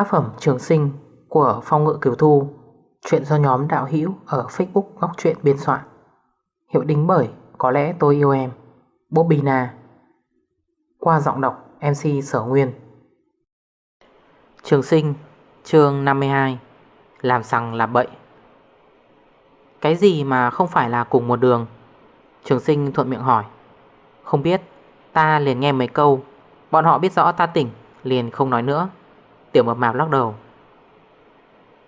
Tác phẩm Trường Sinh của Phong Ngự Kiều Thu, Chuyện do nhóm đạo hữu ở Facebook Góc Chuyện biên soạn. Hiệu đính bởi Có lẽ tôi yêu em Bobina Qua giọng đọc MC Sở Nguyên. Trường Sinh, chương 52 Làm sằng làm bậy. Cái gì mà không phải là cùng một đường? Trường Sinh thuận miệng hỏi. Không biết, Ta liền nghe mấy câu. Bọn họ biết rõ ta tỉnh, Liền không nói nữa. Tiểu mập mạp lắc đầu.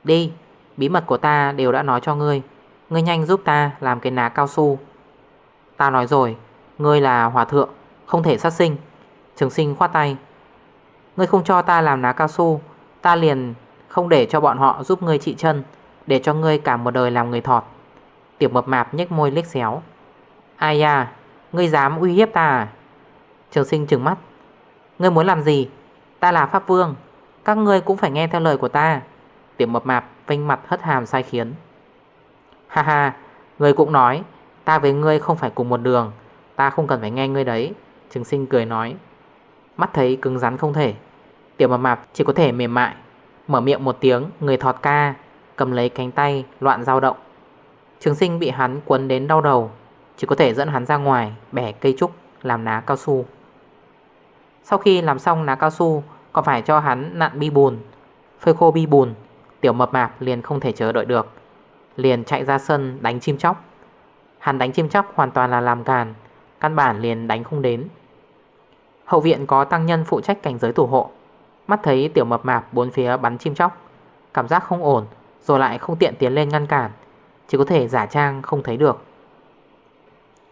Đi, Bí mật của ta đều đã nói cho ngươi. Ngươi nhanh giúp ta làm cái ná cao su. Ta nói rồi, Ngươi là hòa thượng, Không thể sát sinh. Trường sinh khoát tay. Ngươi không cho ta làm ná cao su, Ta liền không để cho bọn họ giúp ngươi trị chân, Để cho ngươi cả một đời làm người thọt. Tiểu mập mạp nhếch môi liếc xéo. Ai da, Ngươi dám uy hiếp ta à? Trường sinh trừng mắt. Ngươi muốn làm gì? Ta là Pháp Vương. Các người cũng phải nghe theo lời của ta. Tiểu mập mạp vinh mặt hất hàm sai khiến. Ha ha, người cũng nói, Ta với ngươi không phải cùng một đường. Ta không cần phải nghe ngươi đấy. Trường sinh cười nói. Mắt thấy cứng rắn không thể. Tiểu mập mạp chỉ có thể mềm mại. Mở miệng một tiếng, người thọt ca, Cầm lấy cánh tay, loạn dao động. Trường sinh bị hắn quấn đến đau đầu. Chỉ có thể dẫn hắn ra ngoài, Bẻ cây trúc, làm ná cao su. Sau khi làm xong ná cao su còn phải cho hắn nặn bi bùn? Phơi khô bi bùn, Tiểu mập mạp liền không thể chờ đợi được. Liền chạy ra sân đánh chim chóc. Hắn đánh chim chóc hoàn toàn là làm càn, Căn bản liền đánh không đến. Hậu viện có tăng nhân phụ trách cảnh giới thủ hộ. Mắt thấy tiểu mập mạp bốn phía bắn chim chóc, Cảm giác không ổn, Rồi lại không tiện tiến lên ngăn cản, Chỉ có thể giả trang không thấy được.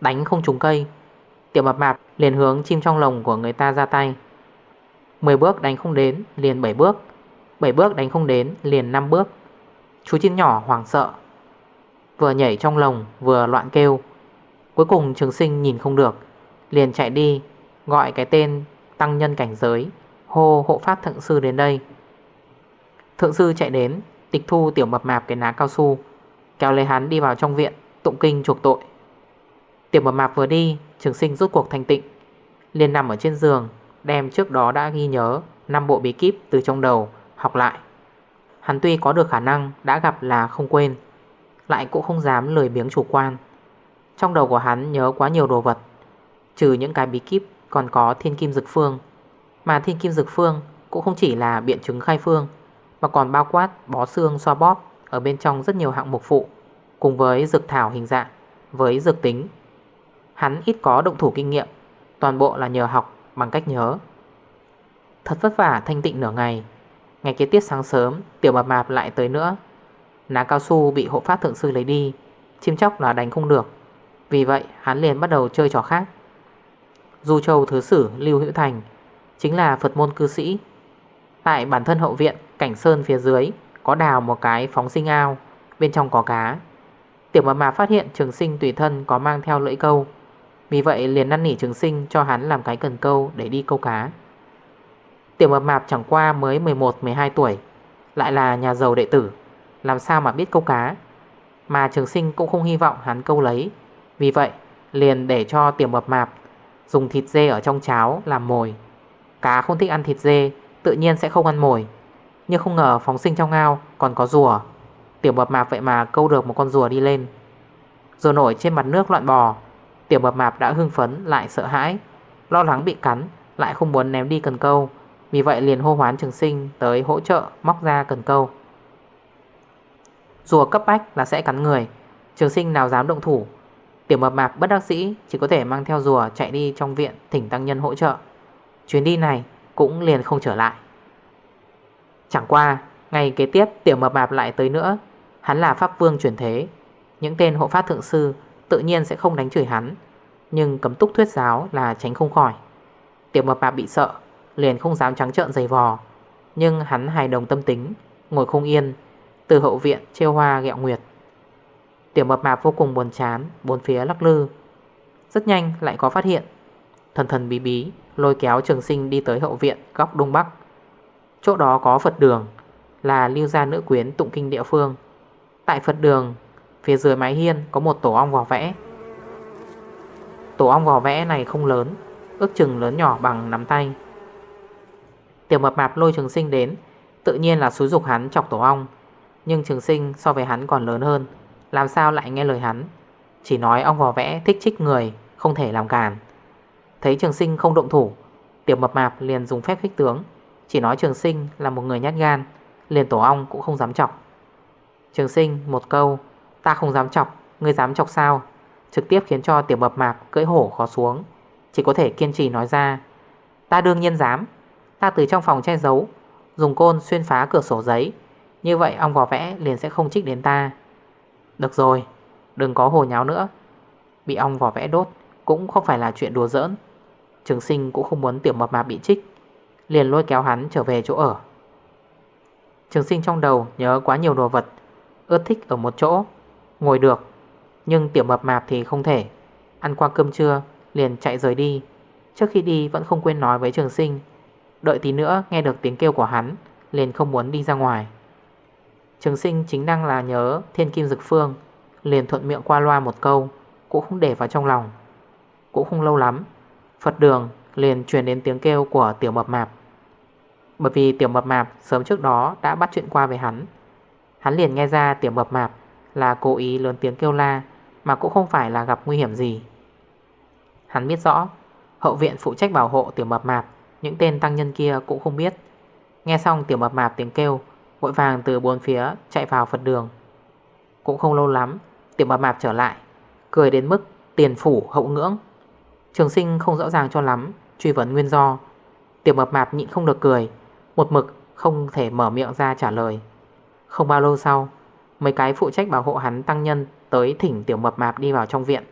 Đánh không trúng cây, Tiểu mập mạp liền hướng chim trong lồng của người ta ra tay. 10 bước đánh không đến, liền 7 bước. 7 bước đánh không đến, liền 5 bước. Chú chim nhỏ hoảng sợ, Vừa nhảy trong lồng, vừa loạn kêu. Cuối cùng trường sinh nhìn không được, Liền chạy đi, Gọi cái tên tăng nhân cảnh giới, Hô hộ pháp thượng sư đến đây. Thượng sư chạy đến, Tịch thu tiểu mập mạp cái ná cao su, Kéo lấy hắn đi vào trong viện, Tụng kinh chuộc tội. Tiểu mập mạp vừa đi, Trường sinh rút cuộc thanh tịnh, liền nằm ở trên giường Đem trước đó đã ghi nhớ năm bộ bí kíp từ trong đầu, học lại. Hắn tuy có được khả năng đã gặp là không quên, Lại cũng không dám lười biếng chủ quan. Trong đầu của hắn nhớ quá nhiều đồ vật, Trừ những cái bí kíp còn có thiên kim dực phương. Mà thiên kim dực phương cũng không chỉ là biện chứng khai phương, Mà còn bao quát bó xương xoa bóp Ở bên trong rất nhiều hạng mục phụ, Cùng với dược thảo hình dạng, Với dược tính. Hắn ít có động thủ kinh nghiệm, Toàn bộ là nhờ học bằng cách nhớ. Thật vất vả thanh tịnh nửa ngày Ngày kế tiếp sáng sớm, Tiểu mập mạp lại tới nữa. Ná cao su bị hộ pháp thượng sư lấy đi, Chim chóc là đánh không được. Vì vậy, hắn liền bắt đầu chơi trò khác. Du Châu Thứ Sử Lưu Hữu Thành Chính là Phật môn cư sĩ. Tại bản thân hậu viện, Cảnh sơn phía dưới, Có đào một cái phóng sinh ao, Bên trong có cá. Tiểu mập mạp phát hiện trường sinh tùy thân có mang theo lưỡi câu. Vì vậy liền năn nỉ trường sinh cho hắn làm cái cần câu để đi câu cá. Tiểu mập mạp chẳng qua mới 11-12 tuổi, Lại là nhà giàu đệ tử, Làm sao mà biết câu cá? Mà trường sinh cũng không hy vọng hắn câu lấy. Vì vậy, liền để cho tiểu mập mạp Dùng thịt dê ở trong cháo làm mồi. Cá không thích ăn thịt dê, Tự nhiên sẽ không ăn mồi. Nhưng không ngờ phóng sinh trong ao còn có rùa. Tiểu mập mạp vậy mà câu được một con rùa đi lên. Rồi nổi trên mặt nước loạn bò. Tiểu mập mạp đã hưng phấn, lại sợ hãi. Lo lắng bị cắn, Lại không muốn ném đi cần câu. Vì vậy liền hô hoán trường sinh tới hỗ trợ móc ra cần câu. Rùa cấp bách là sẽ cắn người. Trường sinh nào dám động thủ? Tiểu mập mạp bất đắc sĩ Chỉ có thể mang theo rùa chạy đi trong viện Thỉnh tăng nhân hỗ trợ. Chuyến đi này cũng liền không trở lại. Chẳng qua Ngày kế tiếp tiểu mập mạp lại tới nữa. Hắn là pháp vương chuyển thế. Những tên hộ pháp thượng sư Tự nhiên sẽ không đánh chửi hắn. Nhưng cấm túc thuyết giáo là tránh không khỏi. Tiểu mập mạp bị sợ, Liền không dám trắng trợn giày vò. Nhưng hắn hài đồng tâm tính, Ngồi không yên, Từ hậu viện trêu hoa gẹo nguyệt. Tiểu mập mạp vô cùng buồn chán, Bốn phía lắc lư. Rất nhanh lại có phát hiện, Thần thần bí bí lôi kéo trường sinh đi tới hậu viện góc đông bắc. Chỗ đó có Phật đường, Là lưu gia nữ quyến tụng kinh địa phương. Tại Phật đường Phía dưới mái hiên có một tổ ong vỏ vẽ. Tổ ong vỏ vẽ này không lớn, Ước chừng lớn nhỏ bằng nắm tay. Tiểu mập mạp lôi trường sinh đến, Tự nhiên là xúi dục hắn chọc tổ ong. Nhưng trường sinh so với hắn còn lớn hơn, Làm sao lại nghe lời hắn? Chỉ nói ong vò vẽ thích trích người, Không thể làm cản Thấy trường sinh không động thủ, Tiểu mập mạp liền dùng phép khích tướng. Chỉ nói trường sinh là một người nhát gan, Liền tổ ong cũng không dám chọc. Trường sinh một câu Ta không dám chọc, ngươi dám chọc sao? Trực tiếp khiến cho tiểu mập mạp cưỡi hổ khó xuống. Chỉ có thể kiên trì nói ra. Ta đương nhiên dám. Ta từ trong phòng che giấu Dùng côn xuyên phá cửa sổ giấy. Như vậy ong vò vẽ liền sẽ không trích đến ta. Được rồi Đừng có hồ nháo nữa. Bị ong vỏ vẽ đốt Cũng không phải là chuyện đùa giỡn. Trường sinh cũng không muốn tiểu mập mạp bị trích. Liền lôi kéo hắn trở về chỗ ở. Trường sinh trong đầu nhớ quá nhiều đồ vật Ướt thích ở một chỗ. Ngồi được. Nhưng tiểu mập mạp thì không thể. Ăn qua cơm trưa, liền chạy rời đi. Trước khi đi vẫn không quên nói với trường sinh. Đợi tí nữa nghe được tiếng kêu của hắn, Liền không muốn đi ra ngoài. Trường sinh chính năng là nhớ Thiên Kim Dực Phương, Liền thuận miệng qua loa một câu, Cũng không để vào trong lòng. Cũng không lâu lắm, Phật đường liền truyền đến tiếng kêu của tiểu mập mạp. Bởi vì tiểu mập mạp sớm trước đó đã bắt chuyện qua về hắn. Hắn liền nghe ra tiểu mập mạp là cố ý lớn tiếng kêu la, Mà cũng không phải là gặp nguy hiểm gì. Hắn biết rõ, Hậu viện phụ trách bảo hộ tiểu mập mạp, Những tên tăng nhân kia cũng không biết. Nghe xong tiểu mập mạp tiếng kêu, Vội vàng từ bốn phía chạy vào Phật đường. Cũng không lâu lắm, Tiểu mập mạp trở lại, Cười đến mức tiền phủ hậu ngưỡng. Trường sinh không rõ ràng cho lắm, Truy vấn nguyên do. Tiểu mập mạp nhịn không được cười, Một mực không thể mở miệng ra trả lời. Không bao lâu sau Mấy cái phụ trách bảo hộ hắn tăng nhân Tới thỉnh tiểu mập mạp đi vào trong viện.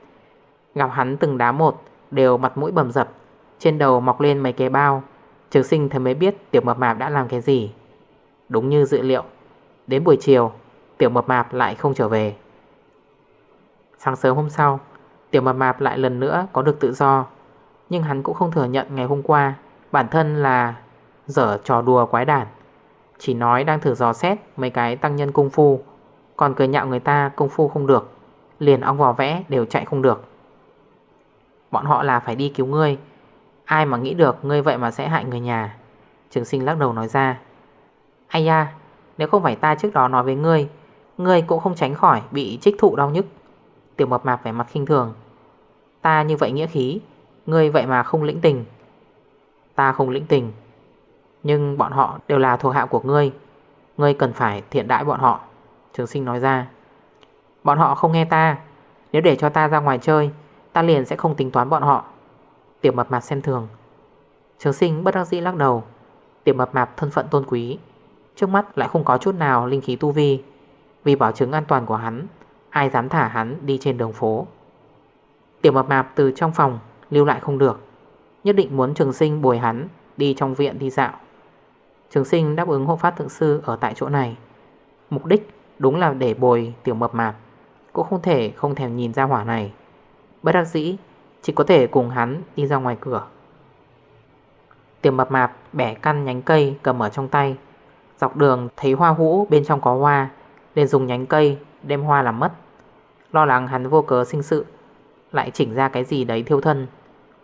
Gặp hắn từng đá một, Đều mặt mũi bầm dập. Trên đầu mọc lên mấy cái bao, Trường sinh thấy mới biết tiểu mập mạp đã làm cái gì. Đúng như dự liệu, Đến buổi chiều, Tiểu mập mạp lại không trở về. Sáng sớm hôm sau, Tiểu mập mạp lại lần nữa có được tự do. Nhưng hắn cũng không thừa nhận ngày hôm qua, Bản thân là Dở trò đùa quái đản. Chỉ nói đang thử dò xét Mấy cái tăng nhân cung phu. Còn cười nhạo người ta công phu không được. Liền ong vò vẽ đều chạy không được. Bọn họ là phải đi cứu ngươi. Ai mà nghĩ được ngươi vậy mà sẽ hại người nhà? Trường sinh lắc đầu nói ra. Ây da, Nếu không phải ta trước đó nói với ngươi Ngươi cũng không tránh khỏi bị trích thụ đau nhức. Tiểu mập mạp vẻ mặt khinh thường. Ta như vậy nghĩa khí, Ngươi vậy mà không lĩnh tình. Ta không lĩnh tình, Nhưng bọn họ đều là thuộc hạ của ngươi. Ngươi cần phải thiện đại bọn họ. Trường sinh nói ra. Bọn họ không nghe ta. Nếu để cho ta ra ngoài chơi, Ta liền sẽ không tính toán bọn họ. Tiểu mập mạp xem thường. Trường sinh bất đắc dĩ lắc đầu. Tiểu mập mạp thân phận tôn quý. Trước mắt lại không có chút nào linh khí tu vi. Vì bảo chứng an toàn của hắn, Ai dám thả hắn đi trên đường phố? Tiểu mập mạp từ trong phòng Lưu lại không được. Nhất định muốn trường sinh bồi hắn Đi trong viện đi dạo. Trường sinh đáp ứng hộ pháp thượng sư ở tại chỗ này. Mục đích đúng là để bồi tiểu mập mạp. Cũng không thể không thèm nhìn ra hỏa này. Bất đắc dĩ, Chỉ có thể cùng hắn đi ra ngoài cửa. Tiểu mập mạp bẻ căn nhánh cây cầm ở trong tay. Dọc đường thấy hoa hũ bên trong có hoa liền dùng nhánh cây đem hoa làm mất. Lo lắng hắn vô cớ sinh sự, Lại chỉnh ra cái gì đấy thiêu thân.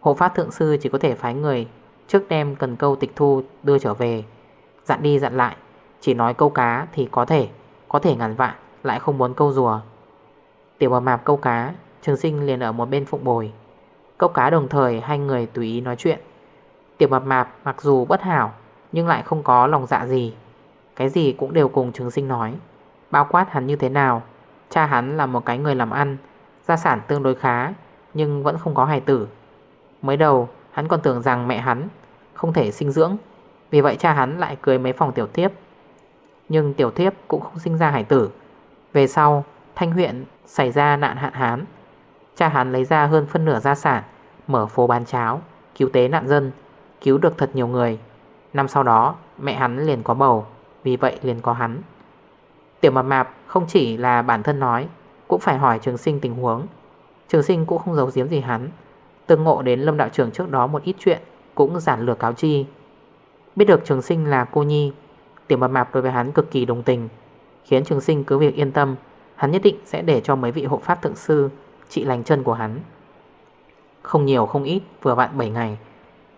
Hộ pháp thượng sư chỉ có thể phái người Trước đem cần câu tịch thu đưa trở về. Dặn đi dặn lại, Chỉ nói câu cá thì có thể. Có thể ngàn vạn, lại không muốn câu rùa. Tiểu bờ mạp câu cá, Trường sinh liền ở một bên phụng bồi. Câu cá đồng thời hai người tùy ý nói chuyện. Tiểu bờ mạp mặc dù bất hảo, Nhưng lại không có lòng dạ gì. Cái gì cũng đều cùng trường sinh nói. Bao quát hắn như thế nào, Cha hắn là một cái người làm ăn, Gia sản tương đối khá, Nhưng vẫn không có hài tử. Mới đầu, hắn còn tưởng rằng mẹ hắn Không thể sinh dưỡng, Vì vậy cha hắn lại cưới mấy phòng tiểu tiếp. Nhưng tiểu thiếp cũng không sinh ra hải tử. Về sau, Thanh huyện xảy ra nạn hạn hán. Cha hắn lấy ra hơn phân nửa gia sản, Mở phố bán cháo, Cứu tế nạn dân, Cứu được thật nhiều người. Năm sau đó, mẹ hắn liền có bầu, Vì vậy liền có hắn. Tiểu mập mạp không chỉ là bản thân nói, Cũng phải hỏi trường sinh tình huống. Trường sinh cũng không giấu giếm gì hắn. Tương ngộ đến lâm đạo trưởng trước đó một ít chuyện, Cũng giản lược cáo chi. Biết được trường sinh là cô nhi Tiểu mập mạp đối với hắn cực kỳ đồng tình. Khiến trường sinh cứ việc yên tâm, Hắn nhất định sẽ để cho mấy vị hộ pháp thượng sư Trị lành chân của hắn. Không nhiều không ít, vừa vặn 7 ngày,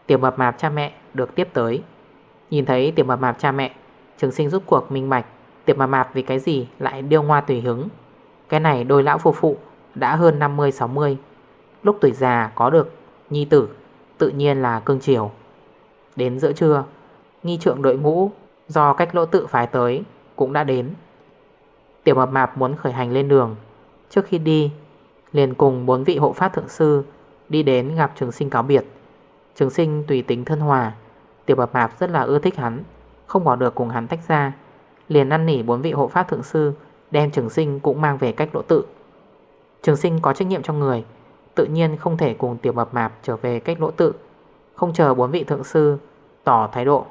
Tiểu mập mạp cha mẹ được tiếp tới. Nhìn thấy tiểu mập mạp cha mẹ, Trường sinh rút cuộc minh bạch, Tiểu mập mạp vì cái gì lại điêu ngoa tùy hứng. Cái này đôi lão phù phụ Đã hơn 50-60 Lúc tuổi già có được nhi tử, Tự nhiên là cương chiều Đến giữa trưa, Nghi trượng đội ngũ do cách lỗ tự phái tới, Cũng đã đến. Tiểu mập mạp muốn khởi hành lên đường. Trước khi đi, Liền cùng bốn vị hộ pháp thượng sư Đi đến gặp trường sinh cáo biệt. Trường sinh tùy tính thân hòa, Tiểu mập mạp rất là ưa thích hắn, Không bỏ được cùng hắn tách ra. Liền năn nỉ bốn vị hộ pháp thượng sư Đem trường sinh cũng mang về cách lỗ tự. Trường sinh có trách nhiệm trong người, Tự nhiên không thể cùng tiểu mập mạp trở về cách lỗ tự, Không chờ bốn vị thượng sư Tỏ thái độ.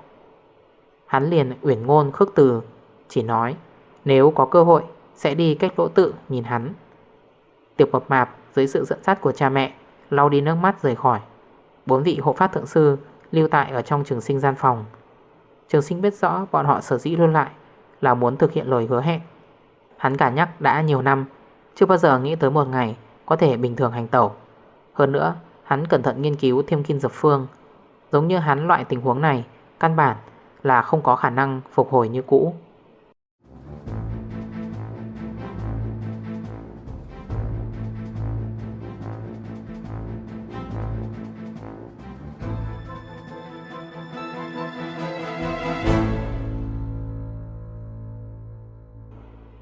Hắn liền uyển ngôn khước từ, Chỉ nói, nếu có cơ hội, Sẽ đi cách lỗ tự nhìn hắn. Tiểu mập mạp, dưới sự dẫn dắt của cha mẹ, Lau đi nước mắt rời khỏi. Bốn vị hộ pháp thượng sư Lưu tại ở trong trường sinh gian phòng. Trường sinh biết rõ bọn họ sở dĩ luôn lại Là muốn thực hiện lời hứa hẹn. Hắn cả nhắc đã nhiều năm, Chưa bao giờ nghĩ tới một ngày Có thể bình thường hành tẩu. Hơn nữa, hắn cẩn thận nghiên cứu thêm kim dập phương. Giống như hắn loại tình huống này, Căn bản là không có khả năng phục hồi như cũ.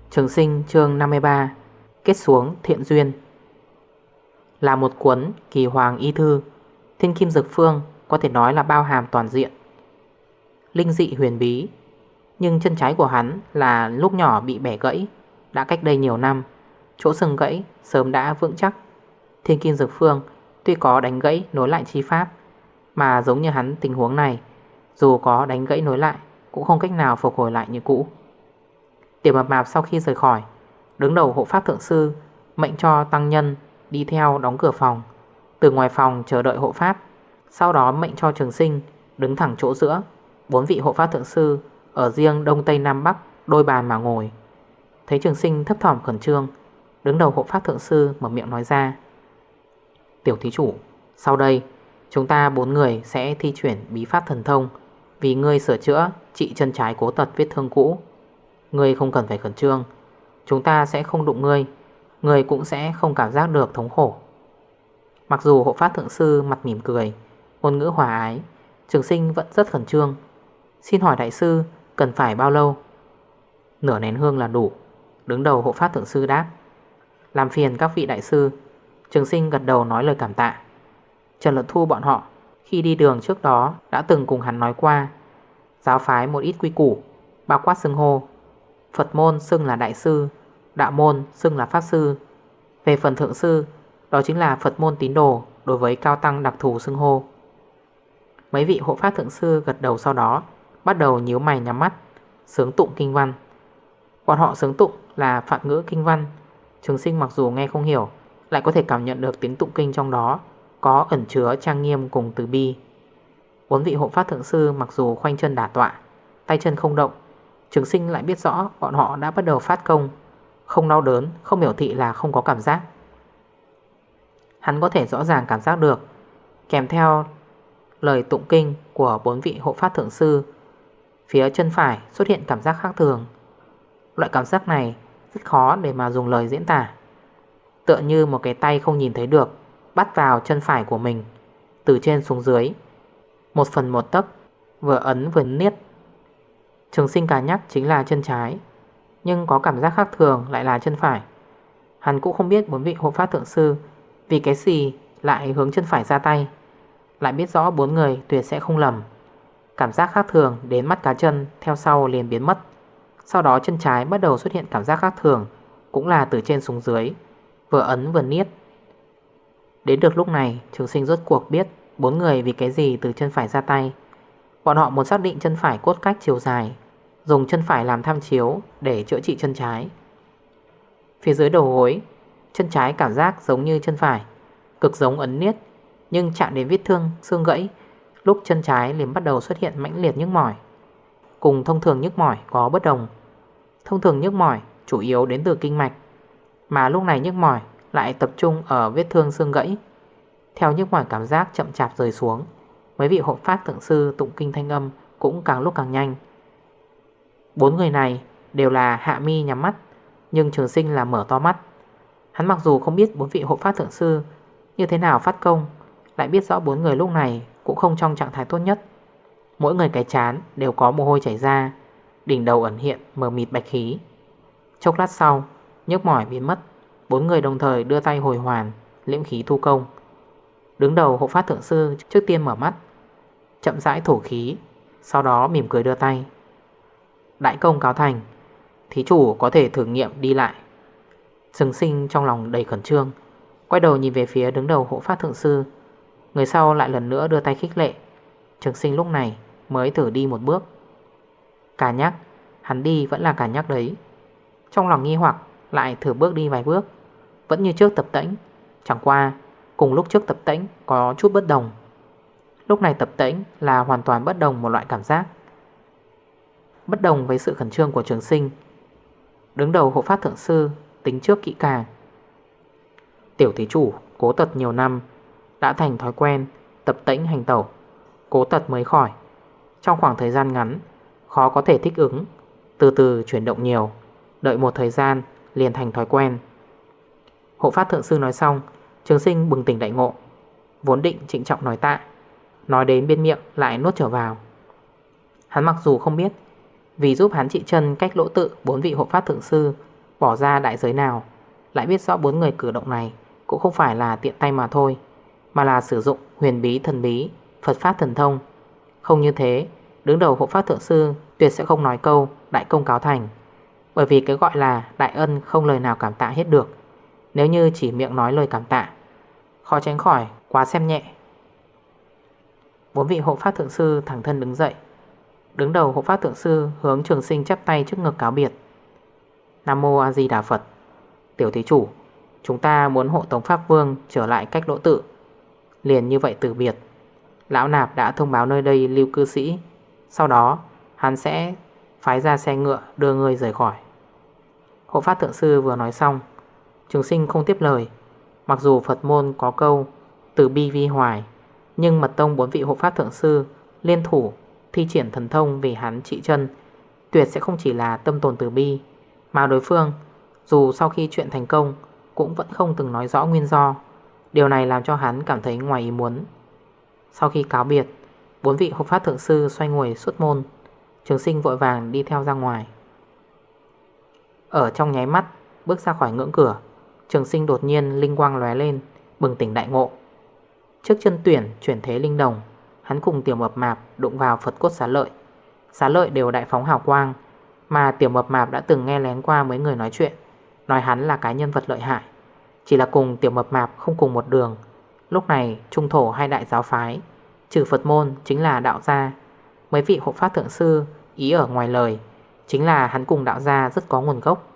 Trường sinh chương 53 Kết xuống thiện duyên. Là một cuốn kỳ hoàng y thư Thiên kim dược phương có thể nói là bao hàm toàn diện. Linh dị huyền bí. Nhưng chân trái của hắn là lúc nhỏ bị bẻ gãy, Đã cách đây nhiều năm. Chỗ sừng gãy sớm đã vững chắc. Thiên kim dược phương tuy có đánh gãy nối lại chi pháp, Mà giống như hắn tình huống này, Dù có đánh gãy nối lại, Cũng không cách nào phục hồi lại như cũ. Tiểu mập mạp sau khi rời khỏi, Đứng đầu hộ pháp thượng sư, Mệnh cho tăng nhân đi theo đóng cửa phòng. Từ ngoài phòng chờ đợi hộ pháp, Sau đó mệnh cho trường sinh Đứng thẳng chỗ giữa. Bốn vị hộ pháp thượng sư Ở riêng đông tây nam bắc, đôi bàn mà ngồi. Thấy trường sinh thấp thỏm khẩn trương, Đứng đầu hộ pháp thượng sư mở miệng nói ra. Tiểu thí chủ, Sau đây, chúng ta bốn người sẽ thi chuyển bí pháp thần thông, Vì ngươi sửa chữa trị chân trái cố tật vết thương cũ. Ngươi không cần phải khẩn trương, Chúng ta sẽ không đụng ngươi Ngươi cũng sẽ không cảm giác được thống khổ. Mặc dù hộ pháp thượng sư mặt mỉm cười, Ngôn ngữ hòa ái, Trường sinh vẫn rất khẩn trương Xin hỏi đại sư, cần phải bao lâu? Nửa nén hương là đủ. Đứng đầu hộ pháp thượng sư đáp. Làm phiền các vị đại sư. Trường sinh gật đầu nói lời cảm tạ. Trần Luận Thu bọn họ, Khi đi đường trước đó, đã từng cùng hắn nói qua. Giáo phái một ít quy củ, Bao quát xưng hô. Phật môn xưng là đại sư, Đạo môn xưng là pháp sư. Về phần thượng sư, Đó chính là Phật môn tín đồ Đối với cao tăng đặc thù xưng hô. Mấy vị hộ pháp thượng sư gật đầu sau đó Bắt đầu nhíu mày nhắm mắt Sướng tụng kinh văn. Bọn họ sướng tụng là phạn ngữ kinh văn. Trường sinh mặc dù nghe không hiểu Lại có thể cảm nhận được tiếng tụng kinh trong đó Có ẩn chứa trang nghiêm cùng từ bi. Bốn vị hộ pháp thượng sư mặc dù khoanh chân đả tọa Tay chân không động Trường sinh lại biết rõ bọn họ đã bắt đầu phát công Không đau đớn, không biểu thị là không có cảm giác. Hắn có thể rõ ràng cảm giác được Kèm theo lời tụng kinh của bốn vị hộ pháp thượng sư Phía chân phải xuất hiện cảm giác khác thường. Loại cảm giác này rất khó để mà dùng lời diễn tả. Tựa như một cái tay không nhìn thấy được, Bắt vào chân phải của mình, Từ trên xuống dưới. Một phần một tấc, Vừa ấn vừa niết. Trường sinh cả nhắc chính là chân trái, Nhưng có cảm giác khác thường lại là chân phải. Hắn cũng không biết bốn vị hộ pháp thượng sư Vì cái gì lại hướng chân phải ra tay, Lại biết rõ bốn người tuyệt sẽ không lầm. Cảm giác khác thường đến mắt cá chân, Theo sau liền biến mất. Sau đó chân trái bắt đầu xuất hiện cảm giác khác thường, Cũng là từ trên xuống dưới, Vừa ấn vừa niết. Đến được lúc này, Trường sinh rốt cuộc biết Bốn người vì cái gì từ chân phải ra tay. Bọn họ muốn xác định chân phải cốt cách chiều dài, Dùng chân phải làm tham chiếu Để chữa trị chân trái. Phía dưới đầu gối, Chân trái cảm giác giống như chân phải, Cực giống ấn niết, Nhưng chạm đến vết thương, xương gãy Lúc chân trái liền bắt đầu xuất hiện mãnh liệt nhức mỏi. Cùng thông thường nhức mỏi có bất đồng. Thông thường nhức mỏi chủ yếu đến từ kinh mạch, Mà lúc này nhức mỏi lại tập trung ở vết thương xương gãy. Theo nhức mỏi cảm giác chậm chạp rời xuống, Mấy vị hộ pháp thượng sư tụng kinh thanh âm Cũng càng lúc càng nhanh. Bốn người này đều là hạ mi nhắm mắt, Nhưng trường sinh là mở to mắt. Hắn mặc dù không biết bốn vị hộ pháp thượng sư Như thế nào phát công lại biết rõ bốn người lúc này Cũng không trong trạng thái tốt nhất. Mỗi người cái chán đều có mồ hôi chảy ra, Đỉnh đầu ẩn hiện mờ mịt bạch khí. Chốc lát sau, nhức mỏi biến mất, Bốn người đồng thời đưa tay hồi hoàn, Liễm khí thu công. Đứng đầu hộ pháp thượng sư trước tiên mở mắt, Chậm rãi thổ khí, Sau đó mỉm cười đưa tay. Đại công cáo thành, Thí chủ có thể thử nghiệm đi lại. Sừng sinh trong lòng đầy khẩn trương, Quay đầu nhìn về phía đứng đầu hộ pháp thượng sư Người sau lại lần nữa đưa tay khích lệ. Trường sinh lúc này mới thử đi một bước. Cả nhắc Hắn đi vẫn là cả nhắc đấy. Trong lòng nghi hoặc lại thử bước đi vài bước. Vẫn như trước tập tĩnh, Chẳng qua cùng lúc trước tập tĩnh có chút bất đồng. Lúc này tập tĩnh là hoàn toàn bất đồng một loại cảm giác. Bất đồng với sự khẩn trương của trường sinh. Đứng đầu hộ pháp thượng sư Tính trước kỹ càng. Tiểu thí chủ cố tật nhiều năm đã thành thói quen Tập tễnh hành tẩu, Cố tật mới khỏi. Trong khoảng thời gian ngắn, Khó có thể thích ứng, Từ từ chuyển động nhiều, Đợi một thời gian liền thành thói quen. Hộ pháp thượng sư nói xong, Trường sinh bừng tỉnh đại ngộ, Vốn định trịnh trọng nói tạ, Nói đến bên miệng lại nuốt trở vào. Hắn mặc dù không biết Vì giúp hắn trị chân cách lỗ tự Bốn vị hộ pháp thượng sư Bỏ ra đại giới nào, Lại biết rõ bốn người cử động này Cũng không phải là tiện tay mà thôi. Mà là sử dụng huyền bí thần bí, Phật pháp thần thông. Không như thế, Đứng đầu hộ pháp thượng sư Tuyệt sẽ không nói câu đại công cáo thành, Bởi vì cái gọi là đại ân không lời nào cảm tạ hết được. Nếu như chỉ miệng nói lời cảm tạ, Khó tránh khỏi quá xem nhẹ. Bốn vị hộ pháp thượng sư thẳng thân đứng dậy. Đứng đầu hộ pháp thượng sư hướng trường sinh chắp tay trước ngực cáo biệt. Nam Mô A Di Đà Phật. Tiểu thí chủ, Chúng ta muốn hộ tống Pháp Vương trở lại cách lỗ tự. Liền như vậy từ biệt. Lão Nạp đã thông báo nơi đây lưu cư sĩ. Sau đó, hắn sẽ phái ra xe ngựa đưa người rời khỏi. Hộ pháp thượng sư vừa nói xong, Trường sinh không tiếp lời. Mặc dù Phật môn có câu Từ bi vi hoài, Nhưng mật tông bốn vị hộ pháp thượng sư Liên thủ thi triển thần thông vì hắn trị chân, Tuyệt sẽ không chỉ là tâm tồn từ bi, Mà đối phương Dù sau khi chuyện thành công Cũng vẫn không từng nói rõ nguyên do. Điều này làm cho hắn cảm thấy ngoài ý muốn. Sau khi cáo biệt, Bốn vị hộ pháp thượng sư xoay ngồi xuất môn. Trường sinh vội vàng đi theo ra ngoài. Ở trong nháy mắt, Bước ra khỏi ngưỡng cửa, Trường sinh đột nhiên linh quang lóe lên, Bừng tỉnh đại ngộ. Trước chân tuyển chuyển thế linh đồng, Hắn cùng tiểu mập mạp đụng vào Phật cốt xá lợi. Xá lợi đều đại phóng hào quang, Mà tiểu mập mạp đã từng nghe lén qua mấy người nói chuyện, Nói hắn là cái nhân vật lợi hại. Chỉ là cùng tiểu mập mạp không cùng một đường. Lúc này, trung thổ hai đại giáo phái, Trừ Phật môn chính là đạo gia. Mấy vị hộ pháp thượng sư, Ý ở ngoài lời, Chính là hắn cùng đạo gia rất có nguồn gốc.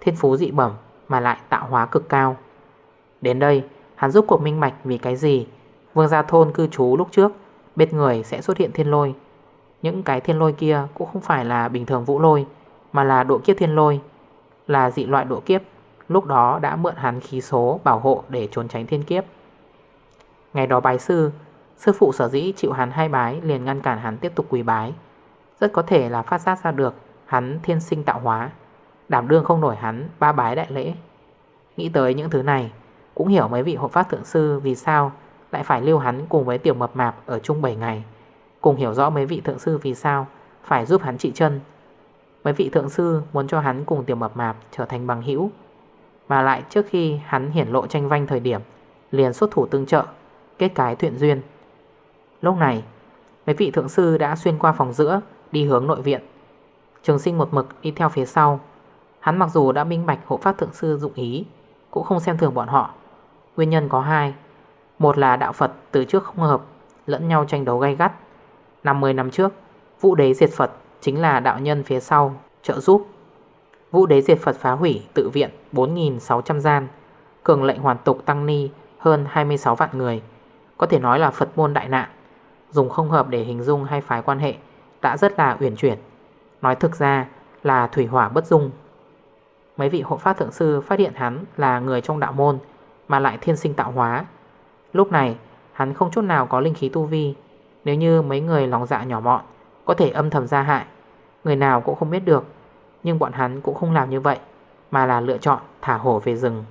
Thiên phú dị bẩm mà lại tạo hóa cực cao. Đến đây, hắn giúp cuộc minh mạch vì cái gì? Vương gia thôn cư trú lúc trước Bên người sẽ xuất hiện thiên lôi. Những cái thiên lôi kia cũng không phải là bình thường vũ lôi, Mà là độ kiếp thiên lôi, Là dị loại độ kiếp. Lúc đó đã mượn hắn khí số bảo hộ để trốn tránh thiên kiếp. Ngày đó bái sư Sư phụ sở dĩ chịu hắn hai bái liền ngăn cản hắn tiếp tục quỳ bái. Rất có thể là phát giác ra được Hắn thiên sinh tạo hóa, Đảm đương không nổi hắn ba bái đại lễ. Nghĩ tới những thứ này, Cũng hiểu mấy vị hộ pháp thượng sư vì sao Lại phải lưu hắn cùng với tiểu mập mạp Ở chung 7 ngày, Cùng hiểu rõ mấy vị thượng sư vì sao Phải giúp hắn trị chân. Mấy vị thượng sư muốn cho hắn cùng tiểu mập mạp Trở thành bằng hữu mà lại trước khi hắn hiển lộ tranh vanh thời điểm, Liền xuất thủ tương trợ, Kết cái thuyện duyên. Lúc này, Mấy vị thượng sư đã xuyên qua phòng giữa, Đi hướng nội viện. Trường sinh một mực đi theo phía sau. Hắn mặc dù đã minh bạch hộ pháp thượng sư dụng ý, Cũng không xem thường bọn họ. Nguyên nhân có hai. Một là đạo Phật từ trước không hợp, Lẫn nhau tranh đấu gay gắt. 50 năm trước, Vũ đế diệt Phật chính là đạo nhân phía sau trợ giúp. Vũ đế diệt Phật phá hủy tự viện 4.600 gian, Cường lệnh hoàn tục tăng ni hơn 26 vạn người. Có thể nói là Phật môn đại nạn, Dùng không hợp để hình dung hai phái quan hệ Đã rất là uyển chuyển. Nói thực ra là thủy hỏa bất dung. Mấy vị hộ pháp thượng sư phát hiện hắn là người trong đạo môn Mà lại thiên sinh tạo hóa. Lúc này, hắn không chút nào có linh khí tu vi. Nếu như mấy người lòng dạ nhỏ mọn Có thể âm thầm ra hại, Người nào cũng không biết được nhưng bọn hắn cũng không làm như vậy, Mà là lựa chọn thả hổ về rừng.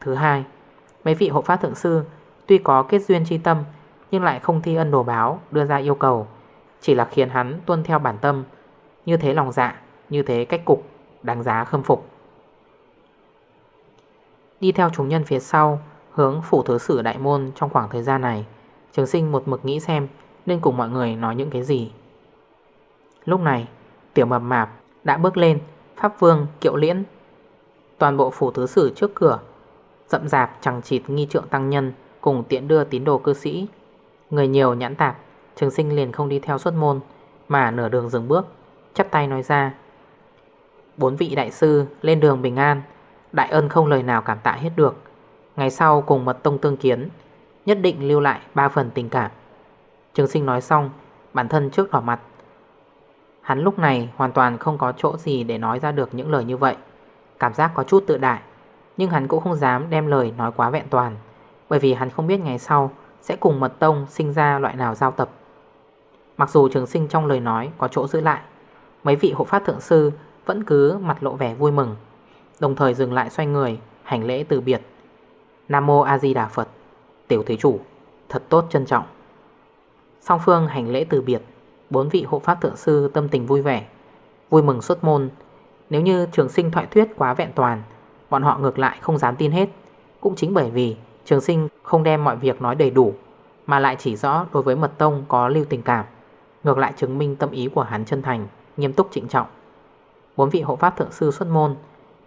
Thứ hai, Mấy vị hộ pháp thượng sư Tuy có kết duyên chi tâm, Nhưng lại không thi ân đồ báo, đưa ra yêu cầu, Chỉ là khiến hắn tuân theo bản tâm, Như thế lòng dạ Như thế cách cục, Đáng giá khâm phục. Đi theo chúng nhân phía sau, Hướng phủ thứ sử đại môn trong khoảng thời gian này, Trường sinh một mực nghĩ xem Nên cùng mọi người nói những cái gì. Lúc này, Tiểu mập mạp đã bước lên, Pháp vương, kiệu liễn. Toàn bộ phủ thứ sử trước cửa, rậm rạp, chẳng chịt nghi trượng tăng nhân Cùng tiện đưa tín đồ cư sĩ. Người nhiều nhãn tạp, Trường sinh liền không đi theo xuất môn, Mà nửa đường dừng bước, Chắp tay nói ra. Bốn vị đại sư, lên đường bình an, Đại ân không lời nào cảm tạ hết được. Ngày sau cùng mật tông tương kiến, Nhất định lưu lại ba phần tình cảm. Trường sinh nói xong, Bản thân trước đỏ mặt Hắn lúc này hoàn toàn không có chỗ gì để nói ra được những lời như vậy. Cảm giác có chút tự đại, Nhưng hắn cũng không dám đem lời nói quá vẹn toàn, Bởi vì hắn không biết ngày sau Sẽ cùng mật tông sinh ra loại nào giao tập. Mặc dù trường sinh trong lời nói có chỗ giữ lại, Mấy vị hộ pháp thượng sư Vẫn cứ mặt lộ vẻ vui mừng, Đồng thời dừng lại xoay người, Hành lễ từ biệt. Nam Mô A Di Đà Phật, Tiểu Thế Chủ, Thật tốt trân trọng. Song phương hành lễ từ biệt. Bốn vị hộ pháp thượng sư tâm tình vui vẻ, Vui mừng xuất môn. Nếu như trường sinh thoại thuyết quá vẹn toàn, Bọn họ ngược lại không dám tin hết. Cũng chính bởi vì trường sinh không đem mọi việc nói đầy đủ, Mà lại chỉ rõ đối với mật tông có lưu tình cảm, Ngược lại chứng minh tâm ý của hắn chân thành, Nghiêm túc trịnh trọng. Bốn vị hộ pháp thượng sư xuất môn,